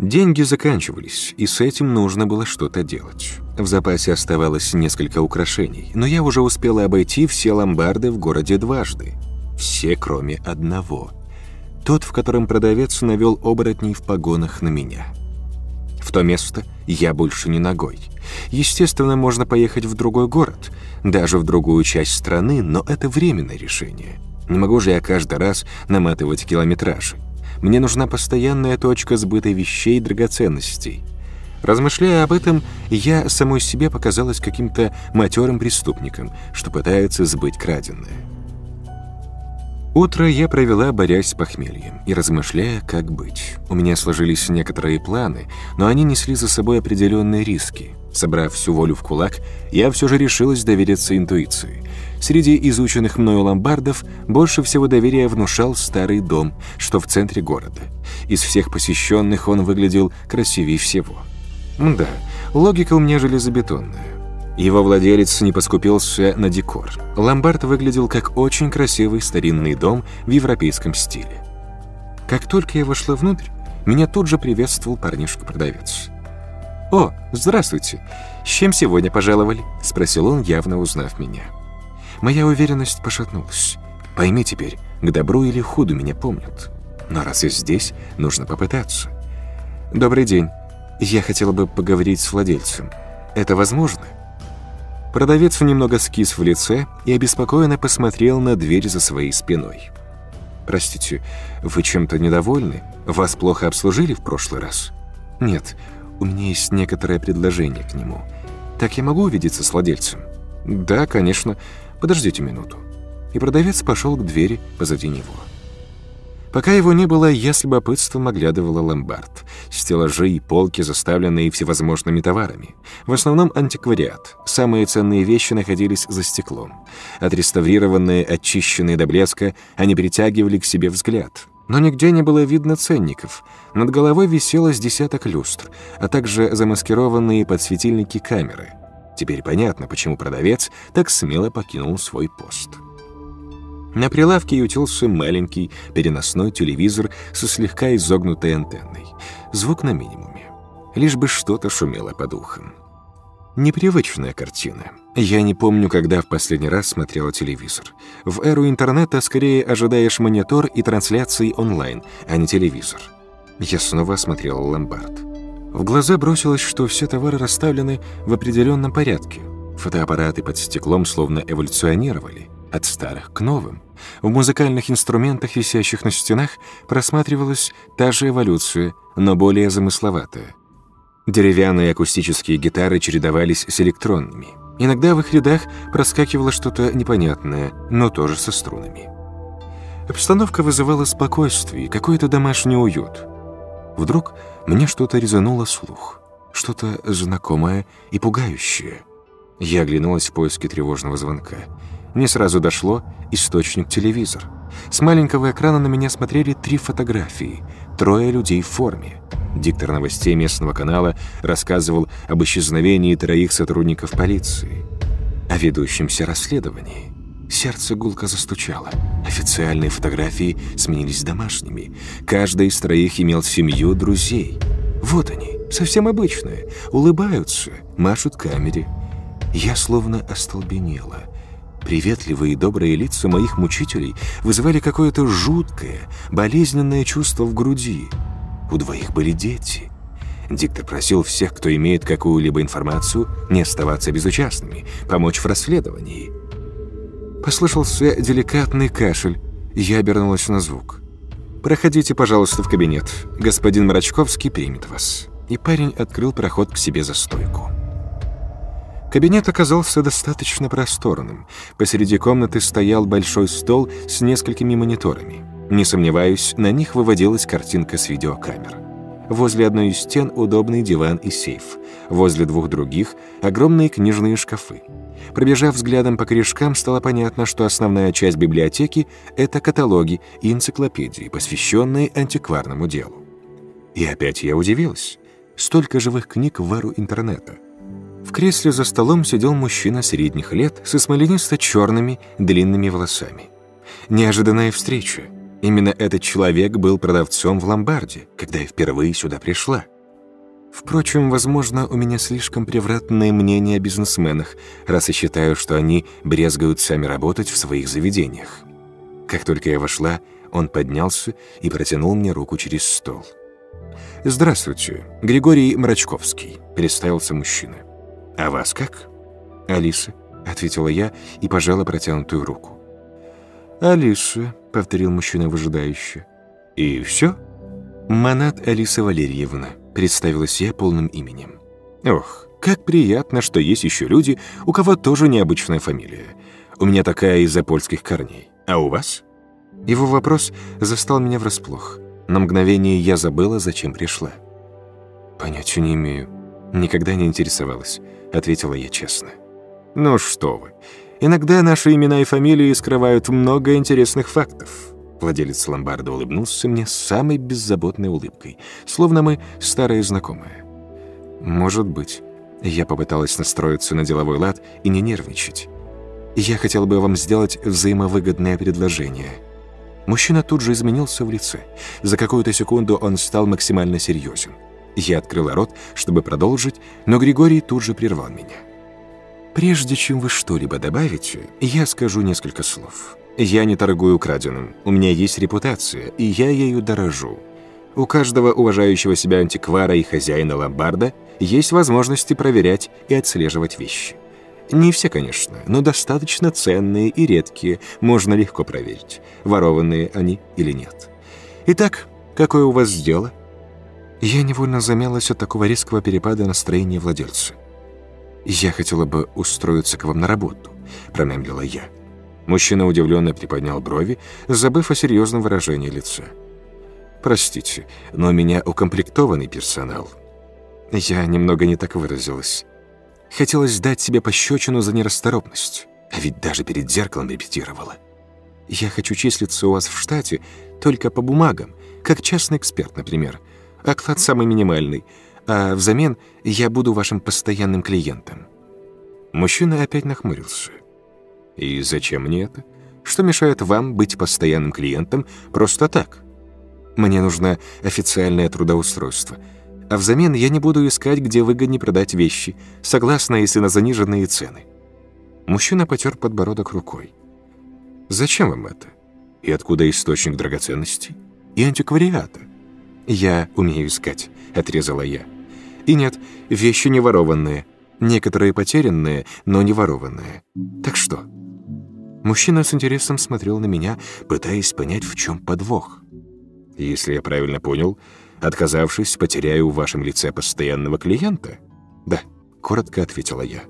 Speaker 1: Деньги заканчивались, и с этим нужно было что-то делать. В запасе оставалось несколько украшений, но я уже успела обойти все ломбарды в городе дважды. Все, кроме одного. Тот, в котором продавец навел оборотней в погонах на меня. В то место я больше не ногой. Естественно, можно поехать в другой город, даже в другую часть страны, но это временное решение. Не могу же я каждый раз наматывать километражи. Мне нужна постоянная точка сбыта вещей и драгоценностей. Размышляя об этом, я самой себе показалась каким-то матерым преступником, что пытается сбыть краденое. Утро я провела, борясь с похмельем и размышляя, как быть. У меня сложились некоторые планы, но они несли за собой определенные риски. Собрав всю волю в кулак, я все же решилась довериться интуиции. Среди изученных мною ломбардов больше всего доверия внушал старый дом, что в центре города. Из всех посещенных он выглядел красивее всего. Да, логика у меня железобетонная. Его владелец не поскупился на декор. Ломбард выглядел как очень красивый старинный дом в европейском стиле. Как только я вошла внутрь, меня тут же приветствовал парнишка-продавец. «О, здравствуйте! С чем сегодня пожаловали?» — спросил он, явно узнав меня. Моя уверенность пошатнулась. Пойми теперь, к добру или худу меня помнят. Но раз я здесь, нужно попытаться. «Добрый день. Я хотела бы поговорить с владельцем. Это возможно?» Продавец немного скис в лице и обеспокоенно посмотрел на дверь за своей спиной. «Простите, вы чем-то недовольны? Вас плохо обслужили в прошлый раз?» «Нет, у меня есть некоторое предложение к нему. Так я могу увидеться с владельцем?» «Да, конечно. Подождите минуту». И продавец пошел к двери позади него. Пока его не было, я с любопытством оглядывала ломбард. Стеллажи и полки, заставленные всевозможными товарами. В основном антиквариат. Самые ценные вещи находились за стеклом. Отреставрированные, очищенные до блеска, они притягивали к себе взгляд. Но нигде не было видно ценников. Над головой висело с десяток люстр, а также замаскированные под светильники камеры. Теперь понятно, почему продавец так смело покинул свой пост. На прилавке ютился маленький переносной телевизор со слегка изогнутой антенной. Звук на минимуме. Лишь бы что-то шумело по духам. Непривычная картина. Я не помню, когда в последний раз смотрела телевизор. В эру интернета скорее ожидаешь монитор и трансляции онлайн, а не телевизор. Я снова осмотрела ломбард. В глаза бросилось, что все товары расставлены в определенном порядке. Фотоаппараты под стеклом словно эволюционировали от старых к новым. В музыкальных инструментах, висящих на стенах, просматривалась та же эволюция, но более замысловатая. Деревянные акустические гитары чередовались с электронными. Иногда в их рядах проскакивало что-то непонятное, но тоже со струнами. Обстановка вызывала спокойствие, какой-то домашний уют. Вдруг мне что-то резануло слух. Что-то знакомое и пугающее. Я оглянулась в поиске тревожного звонка. Не сразу дошло источник телевизор. С маленького экрана на меня смотрели три фотографии. Трое людей в форме. Диктор новостей местного канала рассказывал об исчезновении троих сотрудников полиции. О ведущемся расследовании. Сердце гулко застучало. Официальные фотографии сменились домашними. Каждый из троих имел семью, друзей. Вот они, совсем обычные. Улыбаются, машут камере. Я словно остолбенела. Приветливые и добрые лица моих мучителей вызывали какое-то жуткое, болезненное чувство в груди. У двоих были дети. Диктор просил всех, кто имеет какую-либо информацию, не оставаться безучастными, помочь в расследовании. Послышался деликатный кашель. Я обернулась на звук. «Проходите, пожалуйста, в кабинет. Господин Мрачковский примет вас». И парень открыл проход к себе за стойку. Кабинет оказался достаточно просторным. Посреди комнаты стоял большой стол с несколькими мониторами. Не сомневаюсь, на них выводилась картинка с видеокамер. Возле одной из стен удобный диван и сейф. Возле двух других — огромные книжные шкафы. Пробежав взглядом по корешкам, стало понятно, что основная часть библиотеки — это каталоги и энциклопедии, посвященные антикварному делу. И опять я удивилась. Столько живых книг в эру интернета — в кресле за столом сидел мужчина средних лет со смоленисто-черными длинными волосами. Неожиданная встреча. Именно этот человек был продавцом в ломбарде, когда я впервые сюда пришла. Впрочем, возможно, у меня слишком превратное мнение о бизнесменах, раз я считаю, что они брезгают сами работать в своих заведениях. Как только я вошла, он поднялся и протянул мне руку через стол. «Здравствуйте, Григорий Мрачковский», — представился мужчина. «А вас как?» «Алиса», — ответила я и пожала протянутую руку. «Алиса», — повторил мужчина выжидающе. «И все?» «Манат Алиса Валерьевна», — представилась я полным именем. «Ох, как приятно, что есть еще люди, у кого тоже необычная фамилия. У меня такая из-за польских корней. А у вас?» Его вопрос застал меня врасплох. На мгновение я забыла, зачем пришла. «Понятия не имею. Никогда не интересовалась. — ответила я честно. «Ну что вы, иногда наши имена и фамилии скрывают много интересных фактов». Владелец ломбарда улыбнулся мне самой беззаботной улыбкой, словно мы старые знакомые. «Может быть». Я попыталась настроиться на деловой лад и не нервничать. «Я хотел бы вам сделать взаимовыгодное предложение». Мужчина тут же изменился в лице. За какую-то секунду он стал максимально серьезен. Я открыла рот, чтобы продолжить, но Григорий тут же прервал меня. «Прежде чем вы что-либо добавите, я скажу несколько слов. Я не торгую краденым, у меня есть репутация, и я ею дорожу. У каждого уважающего себя антиквара и хозяина ломбарда есть возможности проверять и отслеживать вещи. Не все, конечно, но достаточно ценные и редкие, можно легко проверить, ворованные они или нет. Итак, какое у вас дело? Я невольно замялась от такого резкого перепада настроения владельца. «Я хотела бы устроиться к вам на работу», — промямлила я. Мужчина удивленно приподнял брови, забыв о серьезном выражении лица. «Простите, но у меня укомплектованный персонал». Я немного не так выразилась. Хотелось дать себе пощечину за нерасторопность, а ведь даже перед зеркалом репетировала. Я хочу числиться у вас в штате только по бумагам, как частный эксперт, например. Оклад самый минимальный, а взамен я буду вашим постоянным клиентом». Мужчина опять нахмурился. «И зачем мне это? Что мешает вам быть постоянным клиентом просто так? Мне нужно официальное трудоустройство» а взамен я не буду искать, где выгоднее продать вещи, согласно, если на заниженные цены. Мужчина потер подбородок рукой. «Зачем вам это? И откуда источник драгоценностей? И антиквариата?» «Я умею искать», — отрезала я. «И нет, вещи не ворованные. Некоторые потерянные, но не ворованные. Так что?» Мужчина с интересом смотрел на меня, пытаясь понять, в чем подвох. «Если я правильно понял, Отказавшись, потеряю в вашем лице постоянного клиента? Да, коротко ответила я.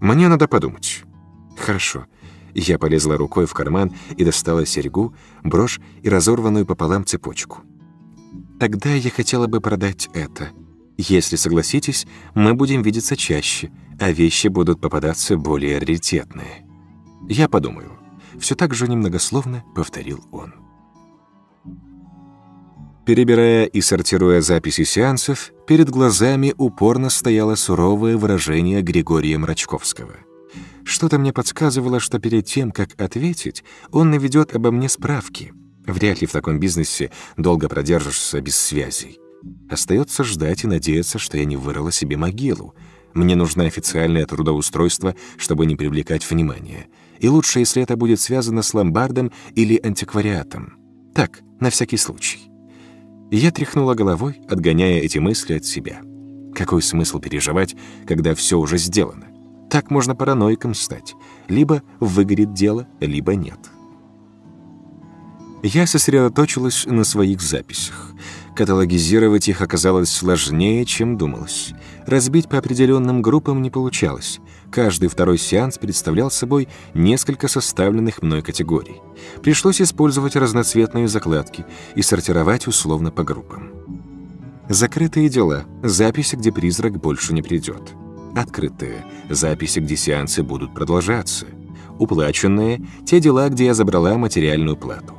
Speaker 1: Мне надо подумать. Хорошо. Я полезла рукой в карман и достала серьгу, брошь и разорванную пополам цепочку. Тогда я хотела бы продать это. Если согласитесь, мы будем видеться чаще, а вещи будут попадаться более раритетные. Я подумаю. Все так же немногословно повторил он. Перебирая и сортируя записи сеансов, перед глазами упорно стояло суровое выражение Григория Мрачковского. Что-то мне подсказывало, что перед тем, как ответить, он наведет обо мне справки. Вряд ли в таком бизнесе долго продержишься без связей. Остается ждать и надеяться, что я не вырыла себе могилу. Мне нужно официальное трудоустройство, чтобы не привлекать внимания. И лучше, если это будет связано с ломбардом или антиквариатом. Так, на всякий случай. Я тряхнула головой, отгоняя эти мысли от себя. Какой смысл переживать, когда все уже сделано? Так можно параноиком стать. Либо выгорит дело, либо нет. Я сосредоточилась на своих записях. Каталогизировать их оказалось сложнее, чем думалось. Разбить по определенным группам не получалось. Каждый второй сеанс представлял собой несколько составленных мной категорий. Пришлось использовать разноцветные закладки и сортировать условно по группам. Закрытые дела – записи, где призрак больше не придет. Открытые – записи, где сеансы будут продолжаться. Уплаченные – те дела, где я забрала материальную плату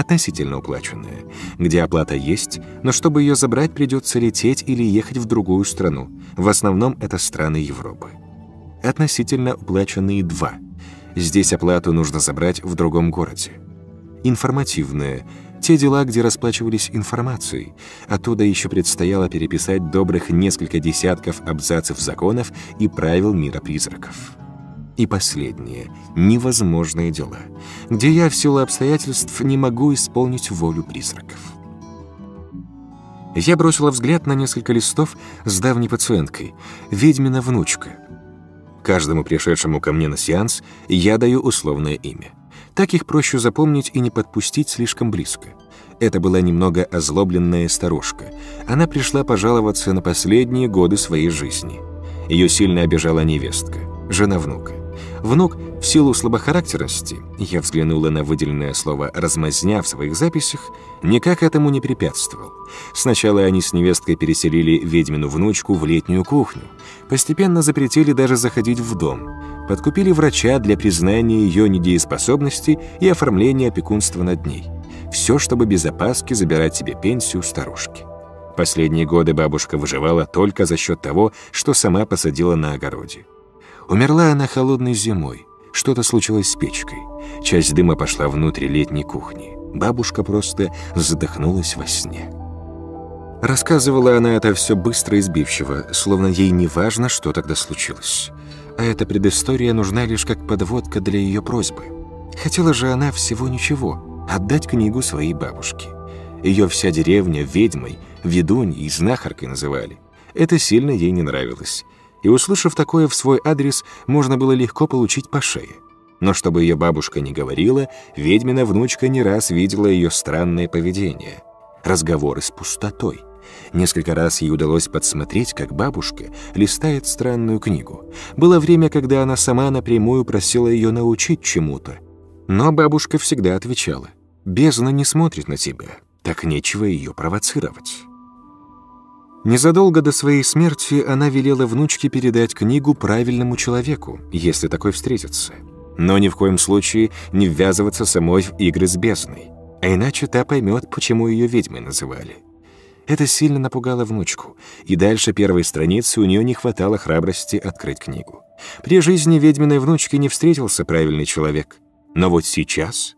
Speaker 1: относительно уплаченная, где оплата есть, но чтобы ее забрать, придется лететь или ехать в другую страну. В основном это страны Европы. Относительно уплаченные два. Здесь оплату нужно забрать в другом городе. Информативные – те дела, где расплачивались информацией. Оттуда еще предстояло переписать добрых несколько десятков абзацев законов и правил мира призраков. И последнее — невозможные дела, где я в силу обстоятельств не могу исполнить волю призраков. Я бросила взгляд на несколько листов с давней пациенткой, ведьмина внучка. Каждому пришедшему ко мне на сеанс я даю условное имя. Так их проще запомнить и не подпустить слишком близко. Это была немного озлобленная старушка. Она пришла пожаловаться на последние годы своей жизни. Ее сильно обижала невестка, жена внука. Внук, в силу слабохарактерности, я взглянула на выделенное слово «размазня» в своих записях, никак этому не препятствовал. Сначала они с невесткой переселили ведьмину внучку в летнюю кухню, постепенно запретили даже заходить в дом, подкупили врача для признания ее недееспособности и оформления опекунства над ней. Все, чтобы без опаски забирать себе пенсию старушки. Последние годы бабушка выживала только за счет того, что сама посадила на огороде. Умерла она холодной зимой. Что-то случилось с печкой. Часть дыма пошла внутрь летней кухни. Бабушка просто задохнулась во сне. Рассказывала она это все быстро и сбивчиво, словно ей не важно, что тогда случилось. А эта предыстория нужна лишь как подводка для ее просьбы. Хотела же она всего ничего — отдать книгу своей бабушке. Ее вся деревня ведьмой, ведуньей и знахаркой называли. Это сильно ей не нравилось. И, услышав такое в свой адрес, можно было легко получить по шее. Но чтобы ее бабушка не говорила, ведьмина внучка не раз видела ее странное поведение. Разговоры с пустотой. Несколько раз ей удалось подсмотреть, как бабушка листает странную книгу. Было время, когда она сама напрямую просила ее научить чему-то. Но бабушка всегда отвечала, «Бездна не смотрит на тебя, так нечего ее провоцировать». Незадолго до своей смерти она велела внучке передать книгу правильному человеку, если такой встретится. Но ни в коем случае не ввязываться самой в игры с бездной, а иначе та поймет, почему ее ведьмой называли. Это сильно напугало внучку, и дальше первой страницы у нее не хватало храбрости открыть книгу. При жизни ведьминой внучки не встретился правильный человек. Но вот сейчас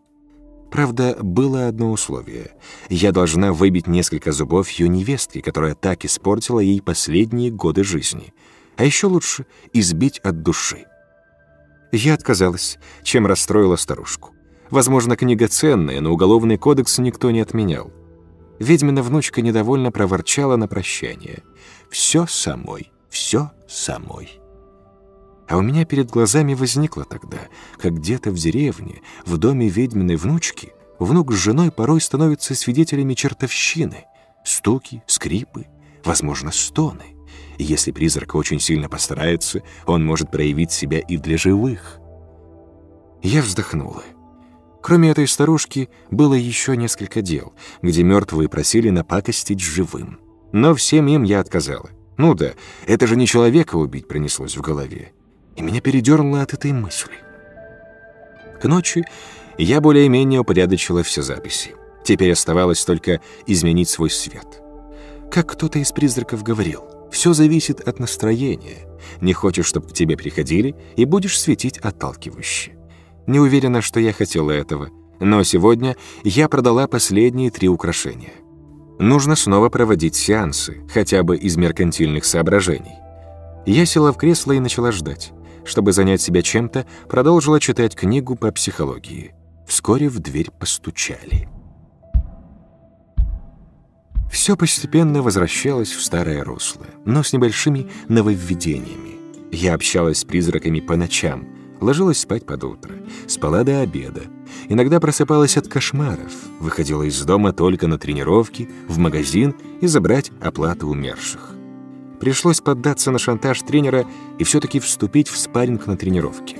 Speaker 1: Правда, было одно условие. Я должна выбить несколько зубов ее невестки, которая так испортила ей последние годы жизни. А еще лучше избить от души. Я отказалась, чем расстроила старушку. Возможно, книга ценная, но уголовный кодекс никто не отменял. Ведьмина внучка недовольно проворчала на прощание. «Все самой, все самой». А у меня перед глазами возникло тогда, как где-то в деревне, в доме ведьминой внучки, внук с женой порой становятся свидетелями чертовщины. Стуки, скрипы, возможно, стоны. И если призрак очень сильно постарается, он может проявить себя и для живых. Я вздохнула. Кроме этой старушки, было еще несколько дел, где мертвые просили напакостить живым. Но всем им я отказала. Ну да, это же не человека убить пронеслось в голове и меня передернуло от этой мысли. К ночи я более-менее упорядочила все записи. Теперь оставалось только изменить свой свет. Как кто-то из призраков говорил, все зависит от настроения. Не хочешь, чтобы к тебе приходили, и будешь светить отталкивающе. Не уверена, что я хотела этого, но сегодня я продала последние три украшения. Нужно снова проводить сеансы, хотя бы из меркантильных соображений. Я села в кресло и начала ждать чтобы занять себя чем-то, продолжила читать книгу по психологии. Вскоре в дверь постучали. Все постепенно возвращалось в старое русло, но с небольшими нововведениями. Я общалась с призраками по ночам, ложилась спать под утро, спала до обеда. Иногда просыпалась от кошмаров, выходила из дома только на тренировки, в магазин и забрать оплату умерших. Пришлось поддаться на шантаж тренера и все-таки вступить в спарринг на тренировке.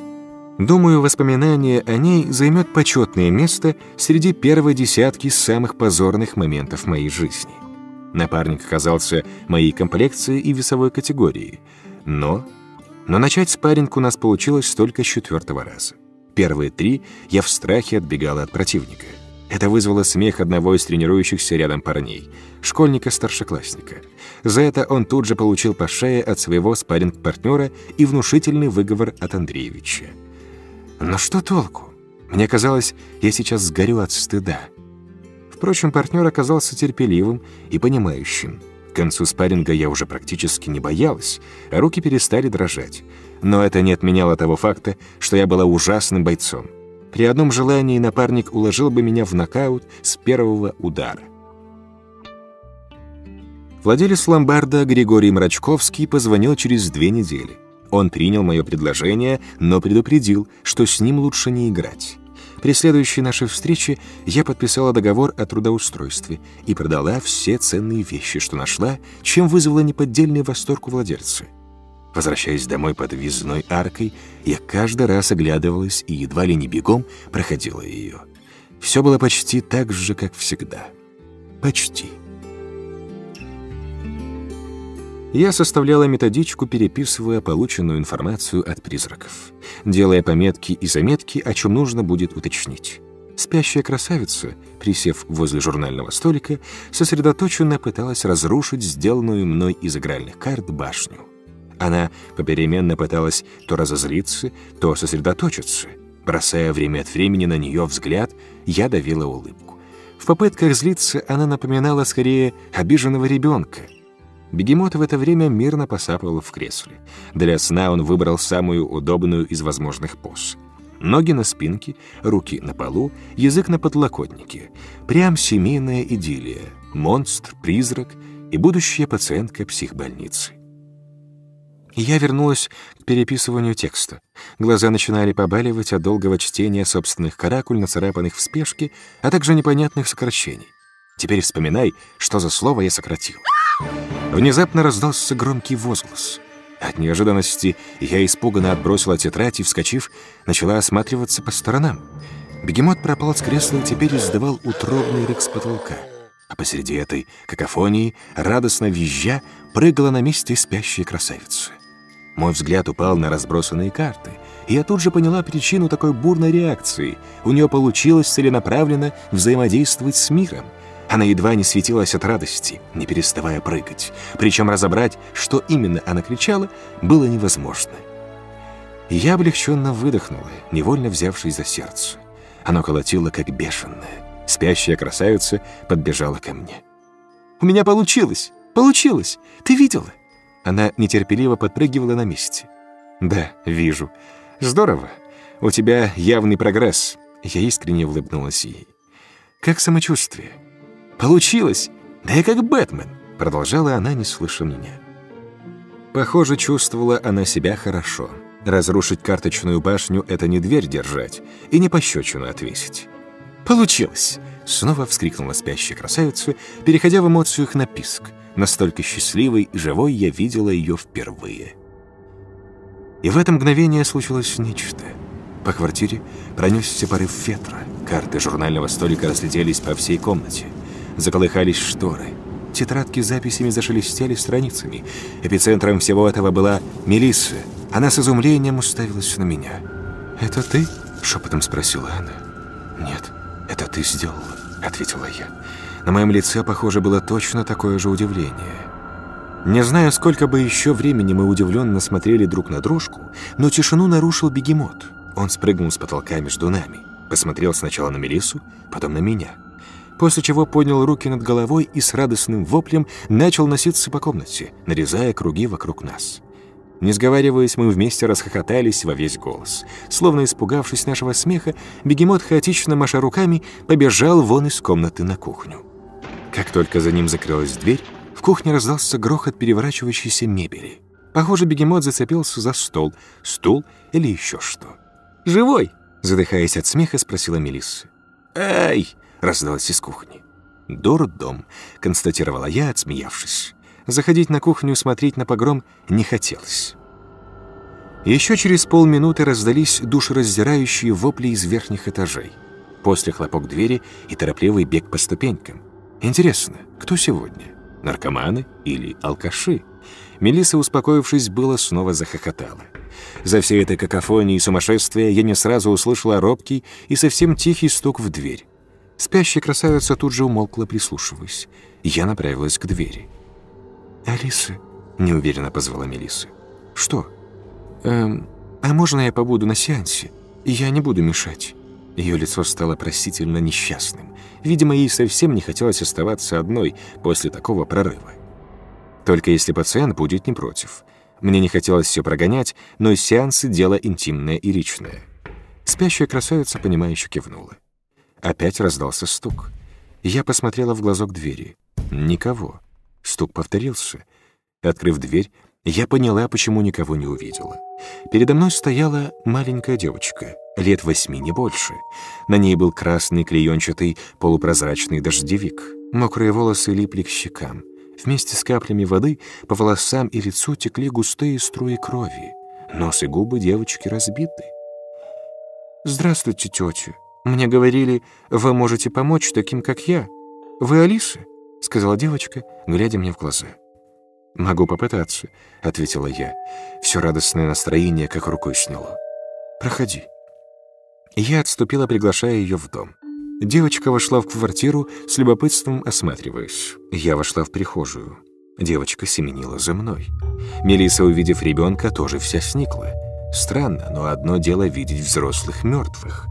Speaker 1: Думаю, воспоминание о ней займет почетное место среди первой десятки самых позорных моментов моей жизни. Напарник оказался моей комплекции и весовой категории. Но... Но начать спарринг у нас получилось только с четвертого раза. Первые три я в страхе отбегала от противника. Это вызвало смех одного из тренирующихся рядом парней, школьника-старшеклассника. За это он тут же получил по шее от своего спарринг-партнера и внушительный выговор от Андреевича. Но что толку? Мне казалось, я сейчас сгорю от стыда. Впрочем, партнер оказался терпеливым и понимающим. К концу спарринга я уже практически не боялась, а руки перестали дрожать. Но это не отменяло того факта, что я была ужасным бойцом. При одном желании напарник уложил бы меня в нокаут с первого удара. Владелец ломбарда Григорий Мрачковский позвонил через две недели. Он принял мое предложение, но предупредил, что с ним лучше не играть. При следующей нашей встрече я подписала договор о трудоустройстве и продала все ценные вещи, что нашла, чем вызвала неподдельный восторг у владельца. Возвращаясь домой под визной аркой, я каждый раз оглядывалась и едва ли не бегом проходила ее. Все было почти так же, как всегда. Почти. Я составляла методичку, переписывая полученную информацию от призраков, делая пометки и заметки, о чем нужно будет уточнить. Спящая красавица, присев возле журнального столика, сосредоточенно пыталась разрушить сделанную мной из игральных карт башню. Она попеременно пыталась то разозлиться, то сосредоточиться. Бросая время от времени на нее взгляд, я давила улыбку. В попытках злиться она напоминала скорее обиженного ребенка. Бегемот в это время мирно посапывал в кресле. Для сна он выбрал самую удобную из возможных поз. Ноги на спинке, руки на полу, язык на подлокотнике. Прям семейная идиллия. Монстр, призрак и будущая пациентка психбольницы. Я вернулась к переписыванию текста. Глаза начинали побаливать от долгого чтения собственных каракуль, нацарапанных в спешке, а также непонятных сокращений. Теперь вспоминай, что за слово я сократил. Внезапно раздался громкий возглас. От неожиданности я испуганно отбросила тетрадь и, вскочив, начала осматриваться по сторонам. Бегемот пропал с кресла и теперь издавал утробный рык с потолка. А посреди этой какофонии, радостно визжа, прыгала на месте спящая красавица. Мой взгляд упал на разбросанные карты, и я тут же поняла причину такой бурной реакции. У нее получилось целенаправленно взаимодействовать с миром. Она едва не светилась от радости, не переставая прыгать. Причем разобрать, что именно она кричала, было невозможно. Я облегченно выдохнула, невольно взявшись за сердце. Оно колотило, как бешеное. Спящая красавица подбежала ко мне. «У меня получилось! Получилось! Ты видела?» Она нетерпеливо подпрыгивала на месте. «Да, вижу. Здорово. У тебя явный прогресс». Я искренне улыбнулась ей. «Как самочувствие?» «Получилось! Да я как Бэтмен!» Продолжала она, не слыша меня. Похоже, чувствовала она себя хорошо. Разрушить карточную башню — это не дверь держать и не пощечину отвесить. «Получилось!» — снова вскрикнула спящая красавица, переходя в эмоциях на писк. Настолько счастливой и живой я видела ее впервые. И в это мгновение случилось нечто. По квартире пронесся порыв ветра. Карты журнального столика разлетелись по всей комнате. Заколыхались шторы. Тетрадки с записями зашелестели страницами. Эпицентром всего этого была Мелисса. Она с изумлением уставилась на меня. «Это ты?» — шепотом спросила она. «Нет, это ты сделала», — ответила я. На моем лице, похоже, было точно такое же удивление. Не знаю, сколько бы еще времени мы удивленно смотрели друг на дружку, но тишину нарушил бегемот. Он спрыгнул с потолка между нами, посмотрел сначала на Мелису, потом на меня. После чего поднял руки над головой и с радостным воплем начал носиться по комнате, нарезая круги вокруг нас. Не сговариваясь, мы вместе расхохотались во весь голос. Словно испугавшись нашего смеха, бегемот, хаотично маша руками, побежал вон из комнаты на кухню. Как только за ним закрылась дверь, в кухне раздался грохот переворачивающейся мебели. Похоже, бегемот зацепился за стол, стул или еще что. «Живой?» — задыхаясь от смеха, спросила Мелисса. «Ай!» — раздалось из кухни. «Дурдом», — констатировала я, отсмеявшись. Заходить на кухню смотреть на погром не хотелось. Еще через полминуты раздались душераздирающие вопли из верхних этажей. После хлопок двери и торопливый бег по ступенькам. Интересно, кто сегодня? Наркоманы или алкаши? Мелисса, успокоившись, было снова захохотала. За всей этой какофонией и сумасшествия я не сразу услышала робкий и совсем тихий стук в дверь. Спящая красавица тут же умолкла, прислушиваясь. Я направилась к двери. «Алиса», — неуверенно позвала Мелисса. «Что?» «Эм, а можно я побуду на сеансе? Я не буду мешать». Ее лицо стало просительно несчастным. Видимо, ей совсем не хотелось оставаться одной после такого прорыва. Только если пациент будет не против. Мне не хотелось все прогонять, но сеансы — дело интимное и личное. Спящая красавица, понимающе кивнула. Опять раздался стук. Я посмотрела в глазок двери. Никого. Стук повторился. Открыв дверь, я поняла, почему никого не увидела. Передо мной стояла маленькая девочка, лет восьми, не больше. На ней был красный клеенчатый полупрозрачный дождевик. Мокрые волосы липли к щекам. Вместе с каплями воды по волосам и лицу текли густые струи крови. Нос и губы девочки разбиты. «Здравствуйте, тетя. Мне говорили, вы можете помочь таким, как я. Вы Алиса?» — сказала девочка, глядя мне в глаза. «Могу попытаться», — ответила я. Все радостное настроение как рукой сняло. «Проходи». Я отступила, приглашая ее в дом. Девочка вошла в квартиру, с любопытством осматриваясь. Я вошла в прихожую. Девочка семенила за мной. Мелиса, увидев ребенка, тоже вся сникла. Странно, но одно дело видеть взрослых мертвых.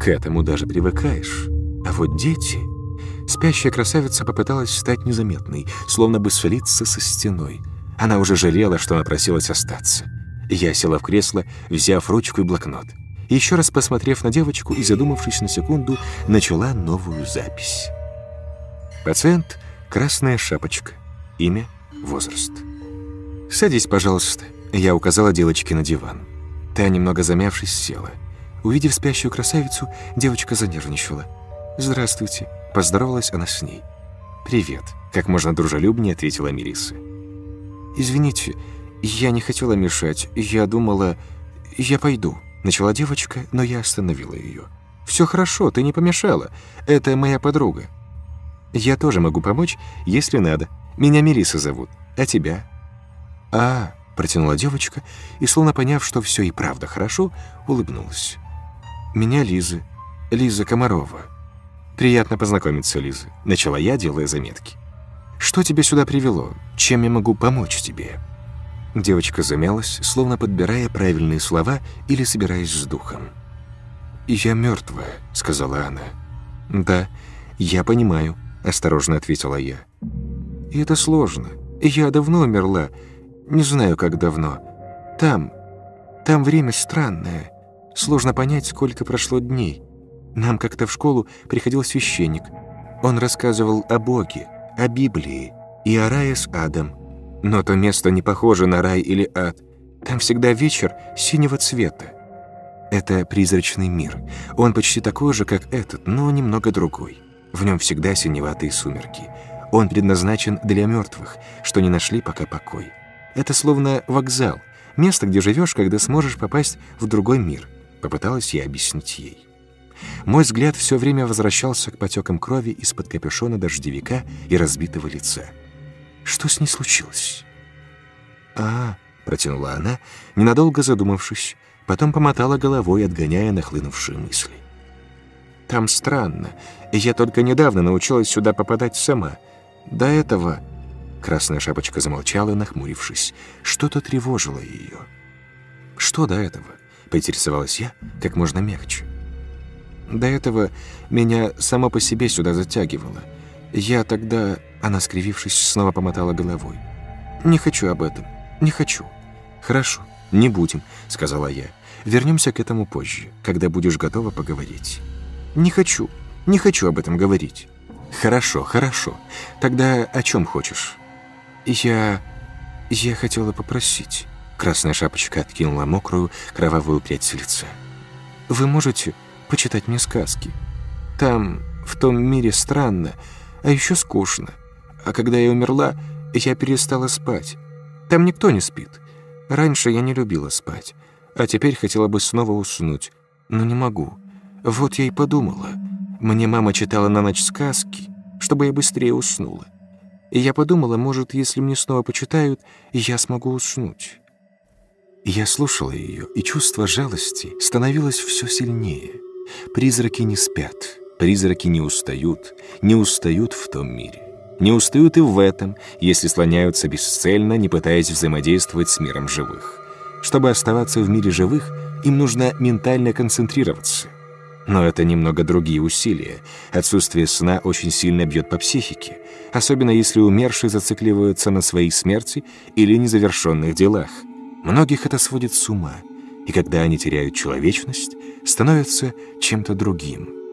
Speaker 1: К этому даже привыкаешь. А вот дети... Спящая красавица попыталась стать незаметной, словно бы свалиться со стеной. Она уже жалела, что напросилась остаться. Я села в кресло, взяв ручку и блокнот. Еще раз посмотрев на девочку и задумавшись на секунду, начала новую запись. Пациент — красная шапочка. Имя — возраст. «Садись, пожалуйста», Я указала девочке на диван. Та, немного замявшись, села. Увидев спящую красавицу, девочка занервничала. «Здравствуйте», — поздоровалась она с ней. «Привет», — как можно дружелюбнее ответила Мириса. «Извините, я не хотела мешать. Я думала... Я пойду», — начала девочка, но я остановила ее. «Все хорошо, ты не помешала. Это моя подруга». «Я тоже могу помочь, если надо. Меня Мириса зовут. А тебя?» «А, протянула девочка и, словно поняв, что все и правда хорошо, улыбнулась. «Меня Лиза. Лиза Комарова». «Приятно познакомиться, Лиза», — начала я, делая заметки. «Что тебя сюда привело? Чем я могу помочь тебе?» Девочка замялась, словно подбирая правильные слова или собираясь с духом. «Я мертвая», — сказала она. «Да, я понимаю», — осторожно ответила я. «И это сложно. Я давно умерла, не знаю, как давно. Там, там время странное. Сложно понять, сколько прошло дней. Нам как-то в школу приходил священник. Он рассказывал о Боге, о Библии и о рае с адом. Но то место не похоже на рай или ад. Там всегда вечер синего цвета. Это призрачный мир. Он почти такой же, как этот, но немного другой. В нем всегда синеватые сумерки. Он предназначен для мертвых, что не нашли пока покой. Это словно вокзал, место, где живешь, когда сможешь попасть в другой мир», — попыталась я объяснить ей. Мой взгляд все время возвращался к потекам крови из-под капюшона дождевика и разбитого лица. Что с ней случилось? «А, — протянула она, ненадолго задумавшись, потом помотала головой, отгоняя нахлынувшие мысли. «Там странно. Я только недавно научилась сюда попадать сама. До этого Красная шапочка замолчала, нахмурившись. Что-то тревожило ее. «Что до этого?» — поинтересовалась я как можно мягче. «До этого меня само по себе сюда затягивало. Я тогда...» — она, скривившись, снова помотала головой. «Не хочу об этом. Не хочу». «Хорошо, не будем», — сказала я. «Вернемся к этому позже, когда будешь готова поговорить». «Не хочу. Не хочу об этом говорить». «Хорошо, хорошо. Тогда о чем хочешь?» «Я... я хотела попросить...» Красная шапочка откинула мокрую, кровавую прядь с лица. «Вы можете почитать мне сказки? Там, в том мире странно, а еще скучно. А когда я умерла, я перестала спать. Там никто не спит. Раньше я не любила спать, а теперь хотела бы снова уснуть, но не могу. Вот я и подумала. Мне мама читала на ночь сказки, чтобы я быстрее уснула. И я подумала, может, если мне снова почитают, я смогу уснуть. Я слушала ее, и чувство жалости становилось все сильнее. Призраки не спят, призраки не устают, не устают в том мире. Не устают и в этом, если слоняются бесцельно, не пытаясь взаимодействовать с миром живых. Чтобы оставаться в мире живых, им нужно ментально концентрироваться. Но это немного другие усилия. Отсутствие сна очень сильно бьет по психике, особенно если умершие зацикливаются на своей смерти или незавершенных делах. Многих это сводит с ума, и когда они теряют человечность, становятся чем-то другим –